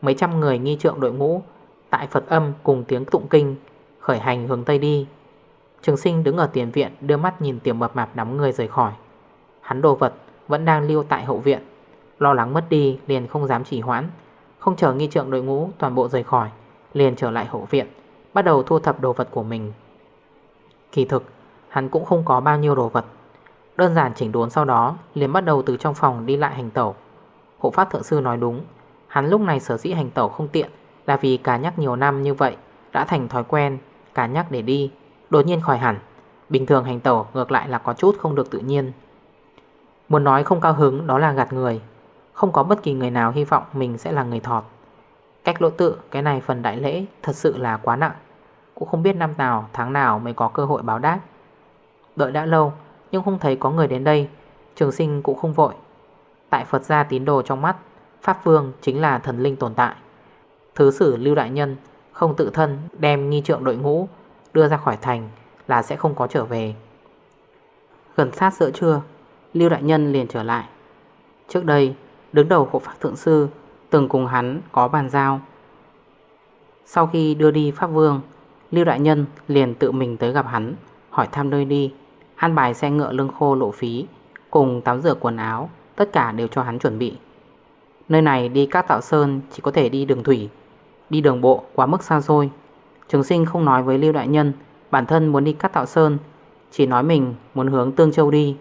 Mấy trăm người nghi trượng đội ngũ, Tại Phật âm cùng tiếng tụng kinh, Khởi hành hướng Tây đi. Trường sinh đứng ở tiền viện, Đưa mắt nhìn tiểu mập mạp đám người rời khỏi. Hắn đồ vật vẫn đang lưu tại hậu viện. Lo lắng mất đi, liền không dám chỉ hoãn. Không chờ nghi trượng đội ngũ toàn bộ rời khỏi, Liền trở lại hậu viện, Bắt đầu thu thập đồ vật của mình. Kỳ thực, Hắn cũng không có bao nhiêu đồ vật. Đơn giản chỉnh đốn sau đó, liền bắt đầu từ trong phòng đi lại hành tẩu. Hộ pháp thượng sư nói đúng, Hắn lúc này sở dĩ hành tẩu không tiện Là vì cả nhắc nhiều năm như vậy Đã thành thói quen Cả nhắc để đi, Đột nhiên khỏi hẳn. Bình thường hành tẩu ngược lại là có chút không được tự nhiên. Muốn nói không cao hứng, đó là gạt người. Không có bất kỳ người nào hy vọng mình sẽ là người thọt. Cách lỗ tự, cái này phần đại lễ, thật sự là quá nặng. Cũng không biết năm nào, tháng nào mới có cơ hội báo đáp. Đợi đã lâu, nhưng không thấy có người đến đây. Trường sinh cũng không vội. Tại Phật gia tín đồ trong mắt, Pháp Vương chính là thần linh tồn tại. Thứ sử Lưu Đại Nhân Không tự thân đem nghi trượng đội ngũ Đưa ra khỏi thành là sẽ không có trở về. Gần sát giữa trưa Lưu Đại Nhân liền trở lại. Trước đây, đứng đầu hộ pháp thượng sư Từng cùng hắn có bàn giao. Sau khi đưa đi Pháp Vương, Lưu Đại Nhân liền tự mình tới gặp hắn, Hỏi thăm nơi đi, An bài xe ngựa lưng khô lộ phí, Cùng tắm rửa quần áo, Tất cả đều cho hắn chuẩn bị. Nơi này đi các tạo sơn chỉ có thể đi đường thủy, Đi đường bộ quá mức xa xôi. Trường sinh không nói với Lưu Đại Nhân Bản thân muốn đi các tạo sơn, Chỉ nói mình muốn hướng Tương Châu đi.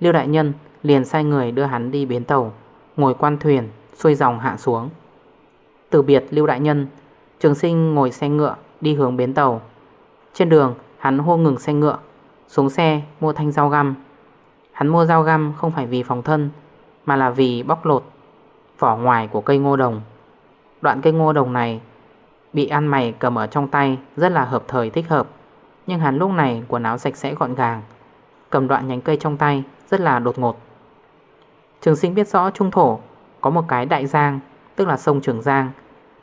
Lưu Đại Nhân liền sai người đưa hắn đi bến tàu, Ngồi quan thuyền, Xuôi dòng hạ xuống. Từ biệt Lưu Đại Nhân, Trường sinh ngồi xe ngựa đi hướng bến tàu. Trên đường, hắn hô ngừng xe ngựa, Xuống xe mua thanh dao găm. Hắn mua dao găm không phải vì phòng thân, Mà là vì bóc lột Vỏ ngoài của cây ngô đồng. Đoạn cây ngô đồng này Bị ăn mày cầm ở trong tay Rất là hợp thời thích hợp, Nhưng hắn lúc này quần áo sạch sẽ gọn gàng, Cầm đoạn nhánh cây trong tay rất là đột ngột. Trường sinh biết rõ Trung Thổ Có một cái đại giang, Tức là sông Trường Giang,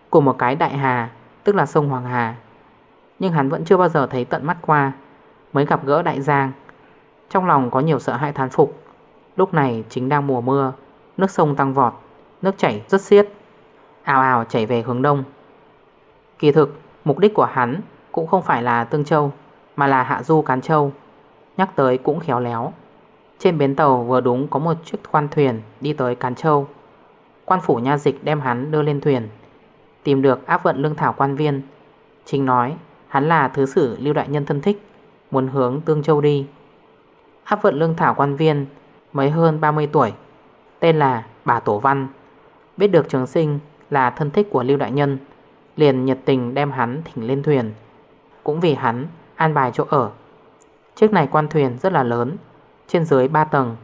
Cùng một cái đại hà, Tức là sông Hoàng Hà. Nhưng hắn vẫn chưa bao giờ thấy tận mắt qua, Mới gặp gỡ đại giang. Trong lòng có nhiều sợ hãi thán phục. Lúc này chính đang mùa mưa, Nước sông tăng vọt, Nước chảy rất xiết, Ào ào chảy về hướng đông. Kỳ thực, mục đích của hắn Cũng không phải là Tương Châu, Mà là Hạ Du Cán Châu, Nhắc tới cũng khéo léo. Trên bến tàu vừa đúng có một chiếc quan thuyền Đi tới Cán Châu. Quan phủ nha dịch đem hắn đưa lên thuyền, Tìm được áp vận lương thảo quan viên. Chính nói, Hắn là thứ sử lưu đại nhân thân thích, Muốn hướng Tương Châu đi. Áp vận lương thảo quan viên, Mới hơn 30 tuổi, Tên là bà Tổ Văn. Biết được trường sinh là thân thích của Lưu Đại Nhân, Liền nhiệt tình đem hắn thỉnh lên thuyền. Cũng vì hắn an bài chỗ ở. Chiếc này quan thuyền rất là lớn trên dưới 3 tầng.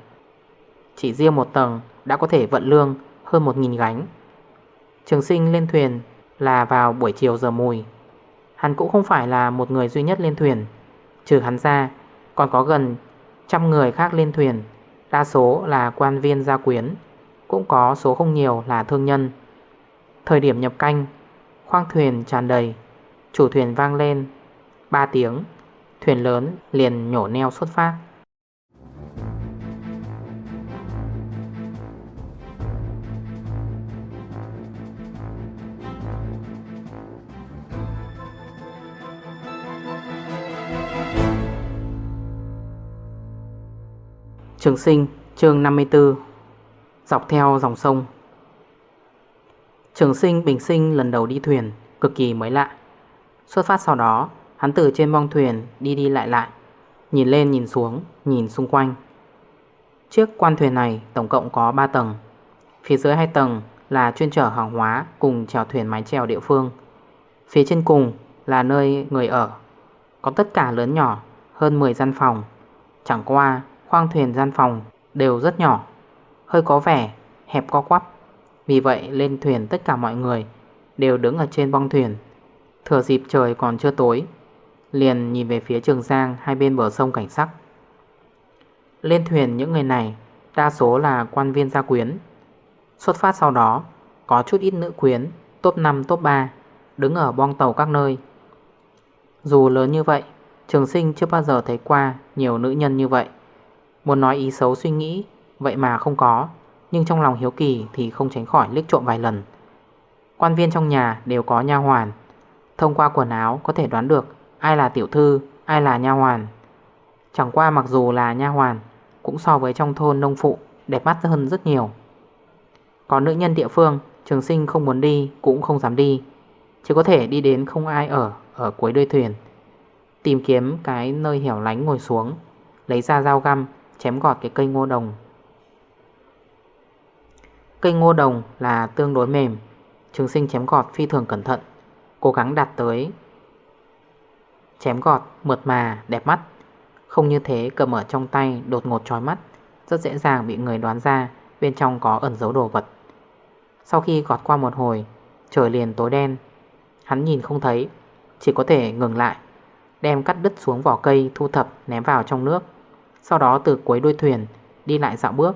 Chỉ riêng một tầng đã có thể vận lương hơn 1.000 gánh. Trường sinh lên thuyền là vào buổi chiều giờ mùi. Hắn cũng không phải là một người duy nhất lên thuyền. Trừ hắn ra, Còn có gần trăm người khác lên thuyền. Đa số là quan viên gia quyến, Cũng có số không nhiều là thương nhân. Thời điểm nhập canh, Khoang thuyền tràn đầy. Chủ thuyền vang lên 3 tiếng. Thuyền lớn liền nhổ neo xuất phát. Trường sinh, chương 54 Dọc theo dòng sông. Trường sinh bình sinh lần đầu đi thuyền, Cực kỳ mới lạ. Xuất phát sau đó, Hắn từ trên bong thuyền đi đi lại lại, Nhìn lên nhìn xuống, Nhìn xung quanh. Chiếc quan thuyền này tổng cộng có 3 tầng. Phía dưới hai tầng là chuyên chở hàng hóa Cùng chèo thuyền mái chèo địa phương. Phía trên cùng là nơi người ở. Có tất cả lớn nhỏ, Hơn 10 gian phòng. Chẳng qua khoang thuyền gian phòng đều rất nhỏ, Hơi có vẻ hẹp co quắp. Vì vậy, lên thuyền tất cả mọi người Đều đứng ở trên bong thuyền. Thừa dịp trời còn chưa tối, Liền nhìn về phía Trường Giang Hai bên bờ sông cảnh sắc. Lên thuyền những người này, Đa số là quan viên gia quyến. Xuất phát sau đó, Có chút ít nữ quyến, Top 5 top 3 Đứng ở bong tàu các nơi. Dù lớn như vậy, Trường sinh chưa bao giờ thấy qua Nhiều nữ nhân như vậy. Muốn nói ý xấu suy nghĩ Vậy mà không có. Nhưng trong lòng hiếu kỳ thì không tránh khỏi liếc trộm vài lần. Quan viên trong nhà đều có nha hoàn. Thông qua quần áo có thể đoán được Ai là tiểu thư, ai là nha hoàn. Chẳng qua mặc dù là nha hoàn Cũng so với trong thôn nông phụ Đẹp mắt hơn rất nhiều. Còn nữ nhân địa phương Trường sinh không muốn đi cũng không dám đi. Chỉ có thể đi đến không ai ở Ở cuối đuôi thuyền. Tìm kiếm cái nơi hẻo lánh ngồi xuống Lấy ra dao găm Chém gọt cái cây ngô đồng. Cây ngô đồng là tương đối mềm, Trường sinh chém gọt phi thường cẩn thận, Cố gắng đạt tới Chém gọt mượt mà, đẹp mắt. Không như thế, cầm ở trong tay đột ngột trói mắt, Rất dễ dàng bị người đoán ra Bên trong có ẩn dấu đồ vật. Sau khi gọt qua một hồi, Trời liền tối đen. Hắn nhìn không thấy, Chỉ có thể ngừng lại, Đem cắt đứt xuống vỏ cây thu thập ném vào trong nước. Sau đó từ cuối đuôi thuyền, Đi lại dạo bước.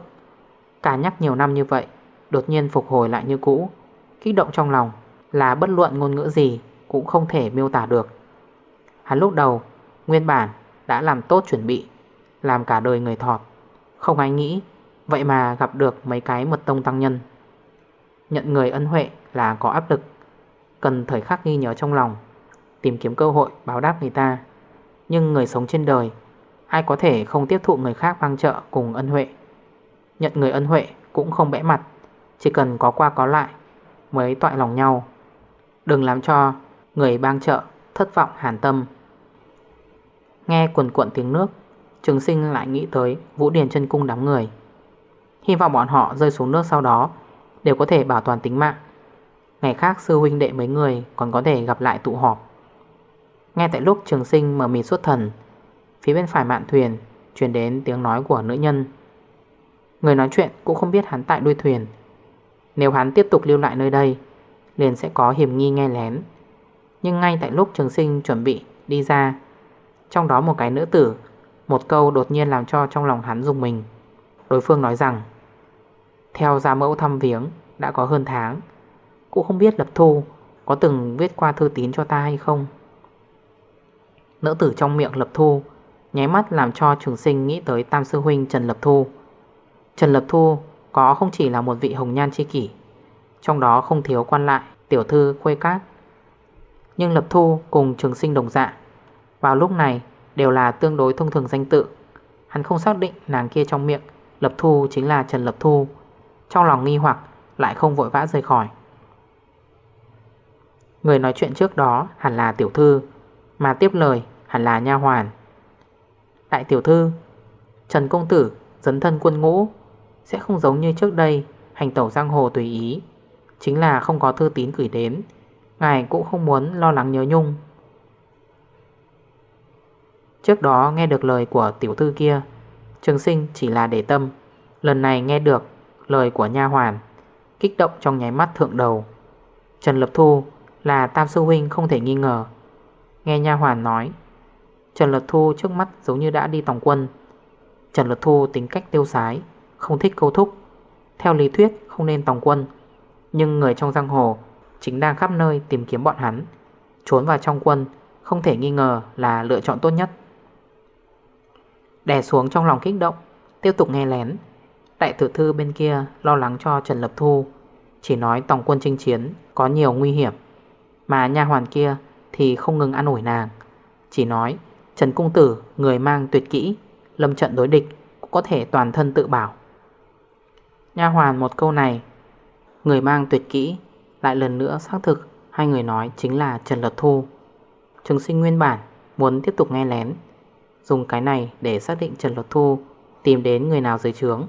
Cả nhắc nhiều năm như vậy, Đột nhiên phục hồi lại như cũ. Kích động trong lòng là bất luận ngôn ngữ gì Cũng không thể miêu tả được. Hắn lúc đầu, Nguyên bản đã làm tốt chuẩn bị, Làm cả đời người thọt. Không ai nghĩ, Vậy mà gặp được mấy cái mật tông tăng nhân. Nhận người ân huệ là có áp lực. Cần thời khắc ghi nhớ trong lòng, Tìm kiếm cơ hội báo đáp người ta. Nhưng người sống trên đời Ai có thể không tiếp thụ người khác mang trợ cùng ân huệ? Nhận người ân huệ cũng không bẽ mặt, Chỉ cần có qua có lại, Mới toại lòng nhau. Đừng làm cho người bang trợ thất vọng hàn tâm. Nghe quần cuộn tiếng nước, Trường sinh lại nghĩ tới Vũ Điền chân Cung đám người. Hy vọng bọn họ rơi xuống nước sau đó, Đều có thể bảo toàn tính mạng. Ngày khác sư huynh đệ mấy người Còn có thể gặp lại tụ họp. Nghe tại lúc trường sinh mở mịt xuất thần Phía bên phải mạn thuyền Chuyển đến tiếng nói của nữ nhân. Người nói chuyện cũng không biết hắn tại đuôi thuyền. Nếu hắn tiếp tục lưu lại nơi đây, Liền sẽ có hiểm nghi nghe lén. Nhưng ngay tại lúc trường sinh chuẩn bị đi ra, Trong đó một cái nữ tử, Một câu đột nhiên làm cho trong lòng hắn dùng mình. Đối phương nói rằng, Theo gia mẫu thăm viếng, Đã có hơn tháng, Cũng không biết Lập Thu Có từng viết qua thư tín cho ta hay không? Nữ tử trong miệng Lập Thu Nháy mắt làm cho trường sinh nghĩ tới Tam Sư Huynh Trần Lập Thu. Trần Lập Thu có không chỉ là một vị hồng nhan chi kỷ, Trong đó không thiếu quan lại Tiểu thư khuê cát Nhưng Lập Thu cùng trường sinh đồng dạ Vào lúc này đều là tương đối thông thường danh tự. Hắn không xác định nàng kia trong miệng Lập Thu chính là Trần Lập Thu, Trong lòng nghi hoặc lại không vội vã rời khỏi. Người nói chuyện trước đó hẳn là tiểu thư, Mà tiếp lời hẳn là nha hoàn. Đại tiểu thư. Trần công tử dấn thân quân ngũ, Sẽ không giống như trước đây Hành tẩu giang hồ tùy ý. Chính là không có thư tín gửi đến, Ngài cũng không muốn lo lắng nhớ nhung. Trước đó nghe được lời của tiểu thư kia, Trường sinh chỉ là để tâm. Lần này nghe được lời của nha hoàn, Kích động trong nháy mắt thượng đầu. Trần Lập Thu là Tam Sư Huynh không thể nghi ngờ. Nghe nha hoàn nói Trần Lập Thu trước mắt giống như đã đi tổng quân. Trần Lập Thu tính cách tiêu sái, Không thích câu thúc. Theo lý thuyết, không nên tòng quân. Nhưng người trong giang hồ Chính đang khắp nơi tìm kiếm bọn hắn, Trốn vào trong quân, Không thể nghi ngờ là lựa chọn tốt nhất. Đè xuống trong lòng kích động, Tiếp tục nghe lén. Đại tử thư bên kia lo lắng cho Trần Lập Thu, Chỉ nói tổng quân chinh chiến Có nhiều nguy hiểm, Mà nha hoàn kia thì không ngừng ăn ủi nàng, Chỉ nói Trần Cung Tử, người mang tuyệt kỹ, Lâm trận đối địch, cũng có thể toàn thân tự bảo. Nha hoàn một câu này, Người mang tuyệt kỹ, Lại lần nữa xác thực, Hai người nói chính là Trần lật Thu. Trường sinh nguyên bản, muốn tiếp tục nghe lén, Dùng cái này để xác định Trần lật Thu, Tìm đến người nào dưới trướng.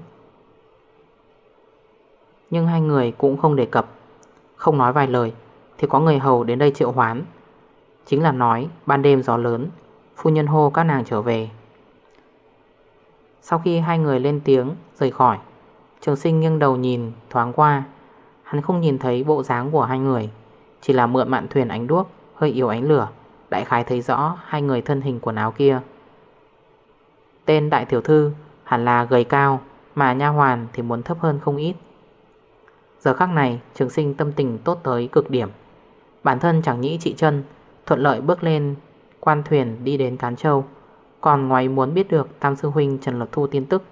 Nhưng hai người cũng không đề cập, Không nói vài lời, Thì có người hầu đến đây triệu hoán. Chính là nói, ban đêm gió lớn Phu nhân hô các nàng trở về. Sau khi hai người lên tiếng, Rời khỏi, Trường sinh nghiêng đầu nhìn thoáng qua. Hắn không nhìn thấy bộ dáng của hai người, Chỉ là mượn mạn thuyền ánh đuốc, Hơi yếu ánh lửa, Đại khái thấy rõ hai người thân hình quần áo kia. Tên đại tiểu thư hẳn là gầy cao, Mà nha hoàn thì muốn thấp hơn không ít. Giờ khắc này, trường sinh tâm tình tốt tới cực điểm. Bản thân chẳng nghĩ chị chân Thuận lợi bước lên quan thuyền đi đến Cán Châu. Còn ngoài muốn biết được, Tam Sư Huynh Trần lật Thu tin tức.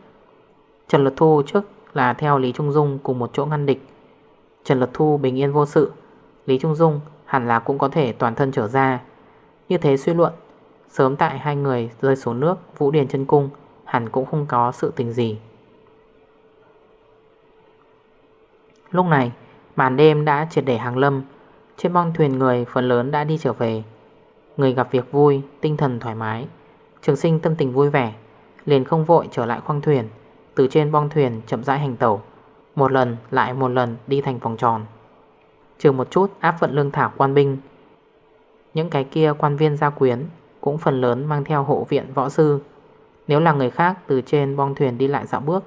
Trần lật Thu trước là theo Lý Trung Dung cùng một chỗ ngăn địch. Trần lật Thu bình yên vô sự. Lý Trung Dung hẳn là cũng có thể toàn thân trở ra. Như thế suy luận, Sớm tại hai người rơi xuống nước Vũ Điền chân Cung Hẳn cũng không có sự tình gì. Lúc này, Màn đêm đã triệt để hàng lâm. Trên bong thuyền người phần lớn đã đi trở về. Người gặp việc vui, Tinh thần thoải mái. Trường sinh tâm tình vui vẻ, Liền không vội trở lại khoang thuyền. Từ trên bong thuyền chậm rãi hành tẩu. Một lần, lại một lần đi thành vòng tròn. Trừ một chút áp vận lương thảo quan binh, Những cái kia quan viên gia quyến Cũng phần lớn mang theo hộ viện võ sư. Nếu là người khác từ trên bong thuyền đi lại dạo bước,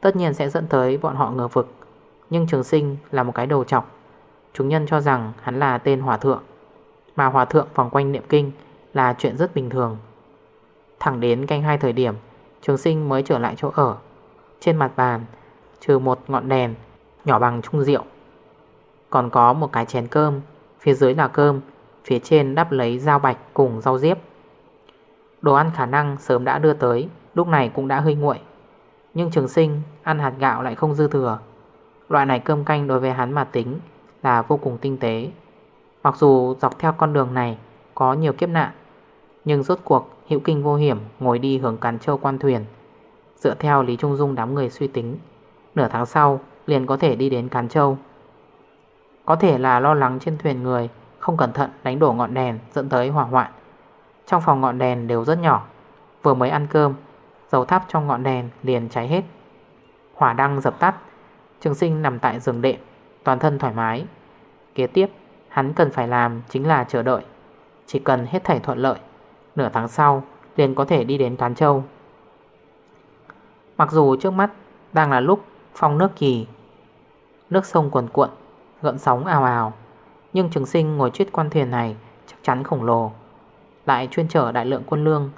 Tất nhiên sẽ dẫn tới bọn họ ngờ vực. Nhưng trường sinh là một cái đầu chọc. Chúng nhân cho rằng hắn là tên hòa thượng. Mà hòa thượng vòng quanh niệm kinh Là chuyện rất bình thường. Thẳng đến canh hai thời điểm, Trường sinh mới trở lại chỗ ở. Trên mặt bàn, Trừ một ngọn đèn Nhỏ bằng chung rượu, Còn có một cái chén cơm, Phía dưới là cơm, Phía trên đắp lấy dao bạch cùng rau diếp. Đồ ăn khả năng sớm đã đưa tới, Lúc này cũng đã hơi nguội. Nhưng trường sinh ăn hạt gạo lại không dư thừa. Loại này cơm canh đối với hắn mà tính Là vô cùng tinh tế. Mặc dù dọc theo con đường này Có nhiều kiếp nạn, Nhưng rốt cuộc hữu kinh vô hiểm Ngồi đi hướng cán châu quan thuyền. Dựa theo Lý Trung Dung đám người suy tính, Nửa tháng sau liền có thể đi đến Cán Châu. Có thể là lo lắng trên thuyền người Không cẩn thận đánh đổ ngọn đèn Dẫn tới hỏa hoạn. Trong phòng ngọn đèn đều rất nhỏ, Vừa mới ăn cơm, Dầu thắp trong ngọn đèn liền cháy hết. Hỏa đăng dập tắt, Trường sinh nằm tại giường đệm, Toàn thân thoải mái. Kế tiếp hắn cần phải làm chính là chờ đợi. Chỉ cần hết thảy thuận lợi, Nửa tháng sau, liền có thể đi đến Cán Châu. Mặc dù trước mắt đang là lúc phong nước kỳ, Nước sông cuồn cuộn, Gợn sóng ào ào, Nhưng trường sinh ngồi chiếc quan thuyền này Chắc chắn khổng lồ, Lại chuyên trở đại lượng quân lương,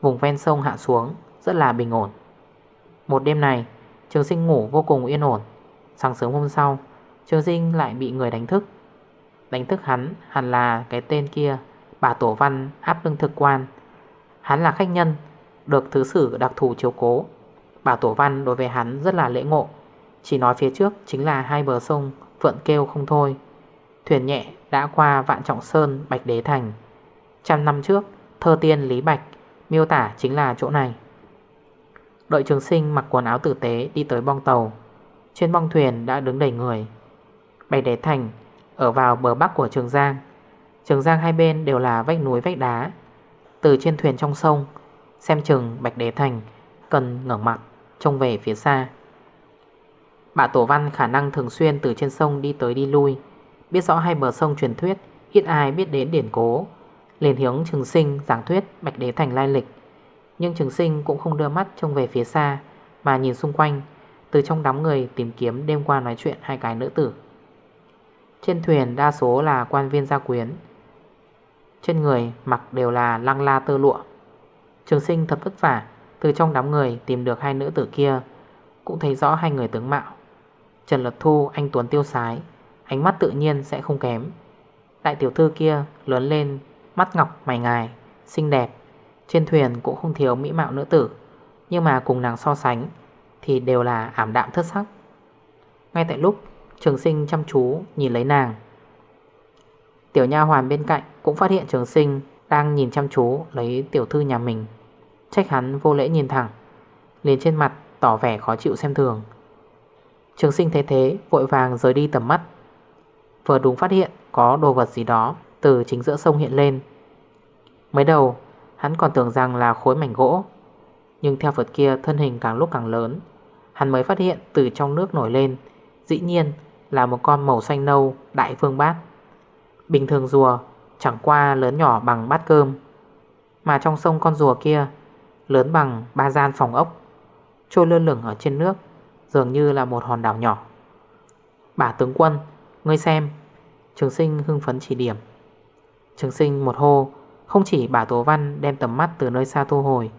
Vùng ven sông hạ xuống, Rất là bình ổn. Một đêm này, Trường sinh ngủ vô cùng yên ổn. Sáng sớm hôm sau, Trường sinh lại bị người đánh thức. Đánh thức hắn, hẳn là cái tên kia, Bà Tổ Văn, áp lưng thực quan. Hắn là khách nhân, Được thứ sử đặc thù chiếu cố. Bà Tổ Văn đối với hắn rất là lễ ngộ. Chỉ nói phía trước chính là hai bờ sông, phượng kêu không thôi. Thuyền nhẹ đã qua Vạn Trọng Sơn, Bạch Đế Thành. Trăm năm trước, Thơ tiên Lý Bạch Miêu tả chính là chỗ này. Đội trường sinh mặc quần áo tử tế Đi tới bong tàu. Trên bong thuyền đã đứng đầy người. Bạch Đế Thành ở vào bờ bắc của Trường Giang. Trường Giang hai bên đều là vách núi, vách đá. Từ trên thuyền trong sông, Xem chừng Bạch Đế Thành Cần ngẩng mặt, Trông về phía xa. Bà Tổ Văn khả năng thường xuyên từ trên sông đi tới đi lui, Biết rõ hai bờ sông truyền thuyết, Ít ai biết đến điển cố. Liền hướng trường sinh giảng thuyết Bạch Đế Thành lai lịch. Nhưng trường sinh cũng không đưa mắt trông về phía xa, Mà nhìn xung quanh, Từ trong đám người tìm kiếm đêm qua nói chuyện hai cái nữ tử. Trên thuyền đa số là quan viên gia quyến. Trên người mặc đều là lăng la tơ lụa. Trường sinh thật vất vả, Từ trong đám người tìm được hai nữ tử kia, Cũng thấy rõ hai người tướng mạo. Trần Lật Thu, anh Tuấn tiêu sái, Ánh mắt tự nhiên sẽ không kém. Đại tiểu thư kia lớn lên, Mắt ngọc mày ngài, Xinh đẹp. Trên thuyền cũng không thiếu mỹ mạo nữ tử, Nhưng mà cùng nàng so sánh Thì đều là ảm đạm thất sắc. Ngay tại lúc Trường sinh chăm chú nhìn lấy nàng. Tiểu nha hoàn bên cạnh Cũng phát hiện trường sinh Đang nhìn chăm chú lấy tiểu thư nhà mình. Trách hắn vô lễ nhìn thẳng, liền trên mặt tỏ vẻ khó chịu xem thường. Trường sinh thế thế, vội vàng rời đi tầm mắt. Vừa đúng phát hiện có đồ vật gì đó Từ chính giữa sông hiện lên. Mới đầu, hắn còn tưởng rằng là khối mảnh gỗ, Nhưng theo vật kia thân hình càng lúc càng lớn, Hắn mới phát hiện từ trong nước nổi lên, Dĩ nhiên là một con màu xanh nâu, đại phương bát. Bình thường rùa chẳng qua lớn nhỏ bằng bát cơm, Mà trong sông con rùa kia Lớn bằng ba gian phòng ốc, Trôi lơ lửng ở trên nước, Dường như là một hòn đảo nhỏ. Bà tướng quân, Ngươi xem, Trường sinh hưng phấn chỉ điểm. Trường sinh một hô, Không chỉ bà Tố Văn đem tầm mắt từ nơi xa thu hồi,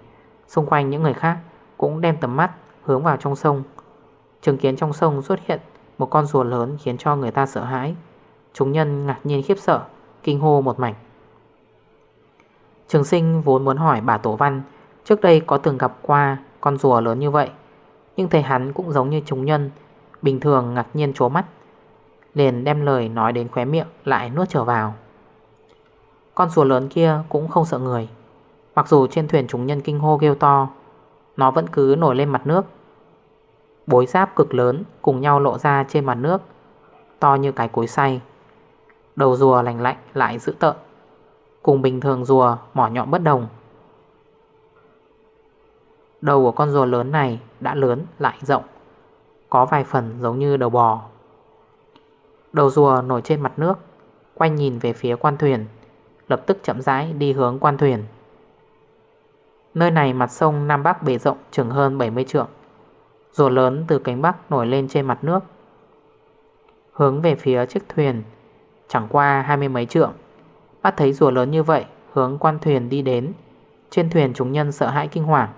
Xung quanh những người khác Cũng đem tầm mắt hướng vào trong sông. Trường kiến trong sông xuất hiện một con rùa lớn khiến cho người ta sợ hãi. Chúng nhân ngạc nhiên khiếp sợ, Kinh hô một mảnh. Trường sinh vốn muốn hỏi bà Tổ Văn, Trước đây có từng gặp qua con rùa lớn như vậy, Nhưng thầy hắn cũng giống như chúng nhân, Bình thường ngạc nhiên trố mắt, Liền đem lời nói đến khóe miệng Lại nuốt trở vào. Con rùa lớn kia cũng không sợ người, Mặc dù trên thuyền chúng nhân kinh hô kêu to, Nó vẫn cứ nổi lên mặt nước. Bối giáp cực lớn Cùng nhau lộ ra trên mặt nước, To như cái cối xay. Đầu rùa lành lạnh lại dữ tợn, Cùng bình thường rùa mỏ nhọn bất đồng. Đầu của con rùa lớn này đã lớn lại rộng, Có vài phần giống như đầu bò. Đầu rùa nổi trên mặt nước Quay nhìn về phía quan thuyền, Lập tức chậm rãi đi hướng quan thuyền. Nơi này mặt sông Nam Bắc bề rộng chừng hơn 70 trượng. Rùa lớn từ cánh Bắc nổi lên trên mặt nước. Hướng về phía chiếc thuyền, Chẳng qua hai mươi mấy trượng. Bắt thấy rùa lớn như vậy, Hướng quan thuyền đi đến. Trên thuyền chúng nhân sợ hãi kinh hoàng,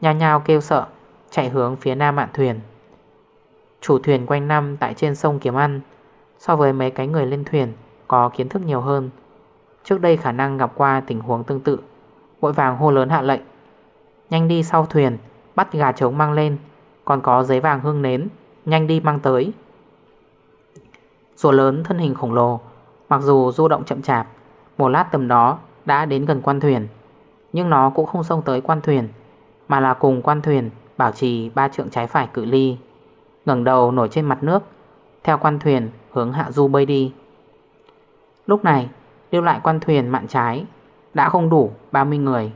Nhao nhao kêu sợ, Chạy hướng phía nam mạn thuyền. Chủ thuyền quanh năm tại trên sông kiếm ăn, So với mấy cái người lên thuyền, Có kiến thức nhiều hơn. Trước đây khả năng gặp qua tình huống tương tự, Vội vàng hô lớn hạ lệnh. Nhanh đi sau thuyền, Bắt gà trống mang lên. Còn có giấy vàng hương nến, Nhanh đi mang tới. Rùa lớn thân hình khổng lồ, Mặc dù du động chậm chạp, Một lát tầm đó đã đến gần quan thuyền. Nhưng nó cũng không xông tới quan thuyền, Mà là cùng quan thuyền Bảo trì ba trượng trái phải cự ly, ngẩng đầu nổi trên mặt nước, Theo quan thuyền hướng hạ du bơi đi. Lúc này, lưu lại quan thuyền mạn trái Đã không đủ 30 người.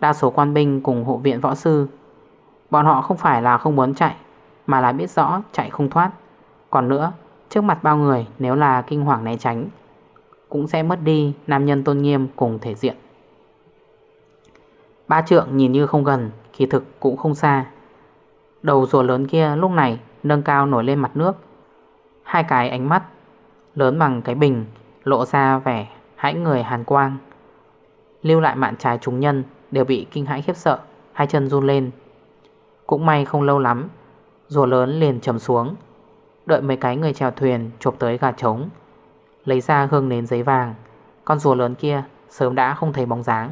Đa số quan binh cùng hộ viện võ sư Bọn họ không phải là không muốn chạy, Mà là biết rõ chạy không thoát. Còn nữa, Trước mặt bao người, nếu là kinh hoàng né tránh, Cũng sẽ mất đi nam nhân tôn nghiêm cùng thể diện. Ba trượng nhìn như không gần, Kỳ thực cũng không xa. Đầu rùa lớn kia lúc này nâng cao nổi lên mặt nước. Hai cái ánh mắt Lớn bằng cái bình Lộ ra vẻ hãi người hàn quang. Lưu lại mạn trái chúng nhân Đều bị kinh hãi khiếp sợ, Hai chân run lên. Cũng may không lâu lắm, Rùa lớn liền trầm xuống. Đợi mấy cái người chèo thuyền chụp tới gà trống, Lấy ra hương nến giấy vàng. Con rùa lớn kia sớm đã không thấy bóng dáng.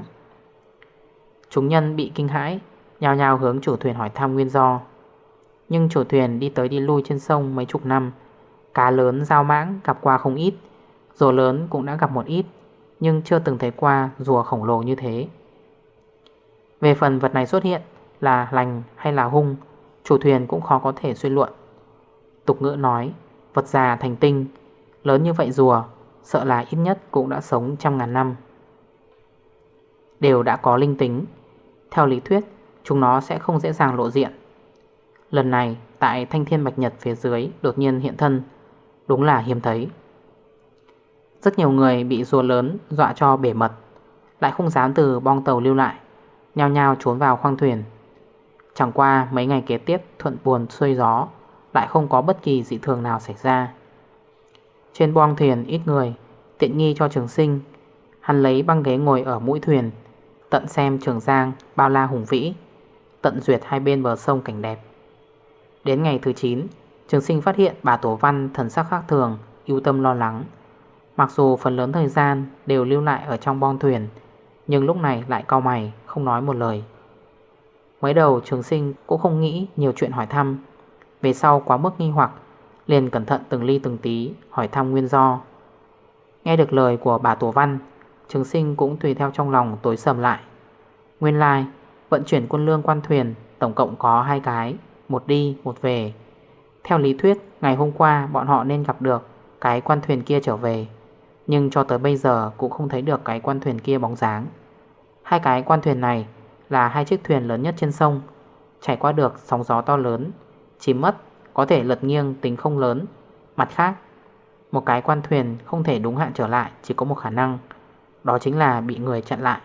Chúng nhân bị kinh hãi Nhào nhào hướng chủ thuyền hỏi thăm nguyên do. Nhưng chủ thuyền đi tới đi lui trên sông mấy chục năm, Cá lớn giao mãng gặp qua không ít, Rùa lớn cũng đã gặp một ít, Nhưng chưa từng thấy qua rùa khổng lồ như thế. Về phần vật này xuất hiện là lành hay là hung, Chủ thuyền cũng khó có thể suy luận. Tục ngữ nói, Vật già thành tinh, Lớn như vậy rùa, Sợ là ít nhất cũng đã sống trăm ngàn năm. Đều đã có linh tính. Theo lý thuyết, Chúng nó sẽ không dễ dàng lộ diện. Lần này, tại thanh thiên bạch nhật phía dưới Đột nhiên hiện thân, Đúng là hiếm thấy. Rất nhiều người bị rùa lớn dọa cho bể mật, Lại không dám từ bong tàu lưu lại, Nhao nhao trốn vào khoang thuyền. Chẳng qua, mấy ngày kế tiếp, thuận buồn xuôi gió, Lại không có bất kỳ dị thường nào xảy ra. Trên boong thuyền, ít người, Tiện nghi cho trường sinh. Hắn lấy băng ghế ngồi ở mũi thuyền, Tận xem trường giang bao la hùng vĩ, Tận duyệt hai bên bờ sông cảnh đẹp. Đến ngày thứ 9 Trường sinh phát hiện bà Tổ Văn thần sắc khác thường, ưu tâm lo lắng. Mặc dù phần lớn thời gian đều lưu lại ở trong bong thuyền, Nhưng lúc này lại cao mày, Không nói một lời. Mới đầu trường sinh cũng không nghĩ nhiều chuyện hỏi thăm. Về sau quá mức nghi hoặc Liền cẩn thận từng ly từng tí Hỏi thăm nguyên do. Nghe được lời của bà Tổ Văn Trường sinh cũng tùy theo trong lòng tối sầm lại. Nguyên lai like, Vận chuyển quân lương quan thuyền Tổng cộng có hai cái Một đi một về. Theo lý thuyết ngày hôm qua bọn họ nên gặp được Cái quan thuyền kia trở về Nhưng cho tới bây giờ cũng không thấy được cái quan thuyền kia bóng dáng. Hai cái quan thuyền này là hai chiếc thuyền lớn nhất trên sông. Trải qua được sóng gió to lớn, Chỉ mất có thể lật nghiêng tính không lớn. Mặt khác, Một cái quan thuyền không thể đúng hạn trở lại, Chỉ có một khả năng, Đó chính là bị người chặn lại.